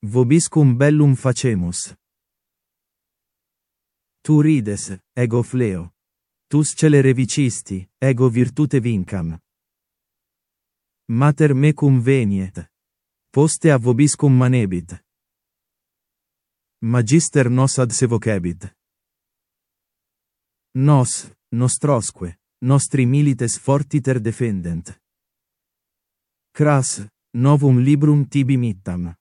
Vobiscum bellum facemus. Tu rides, ego fleo. Tus celere vicisti, ego virtute vincam. Mater mecum veniet. Poste a vobiscum manebit. Magister nos ad se vocebit. Nos, nostrosque, nostri milites fortiter defendent. Cras, novum librum tibi mittam.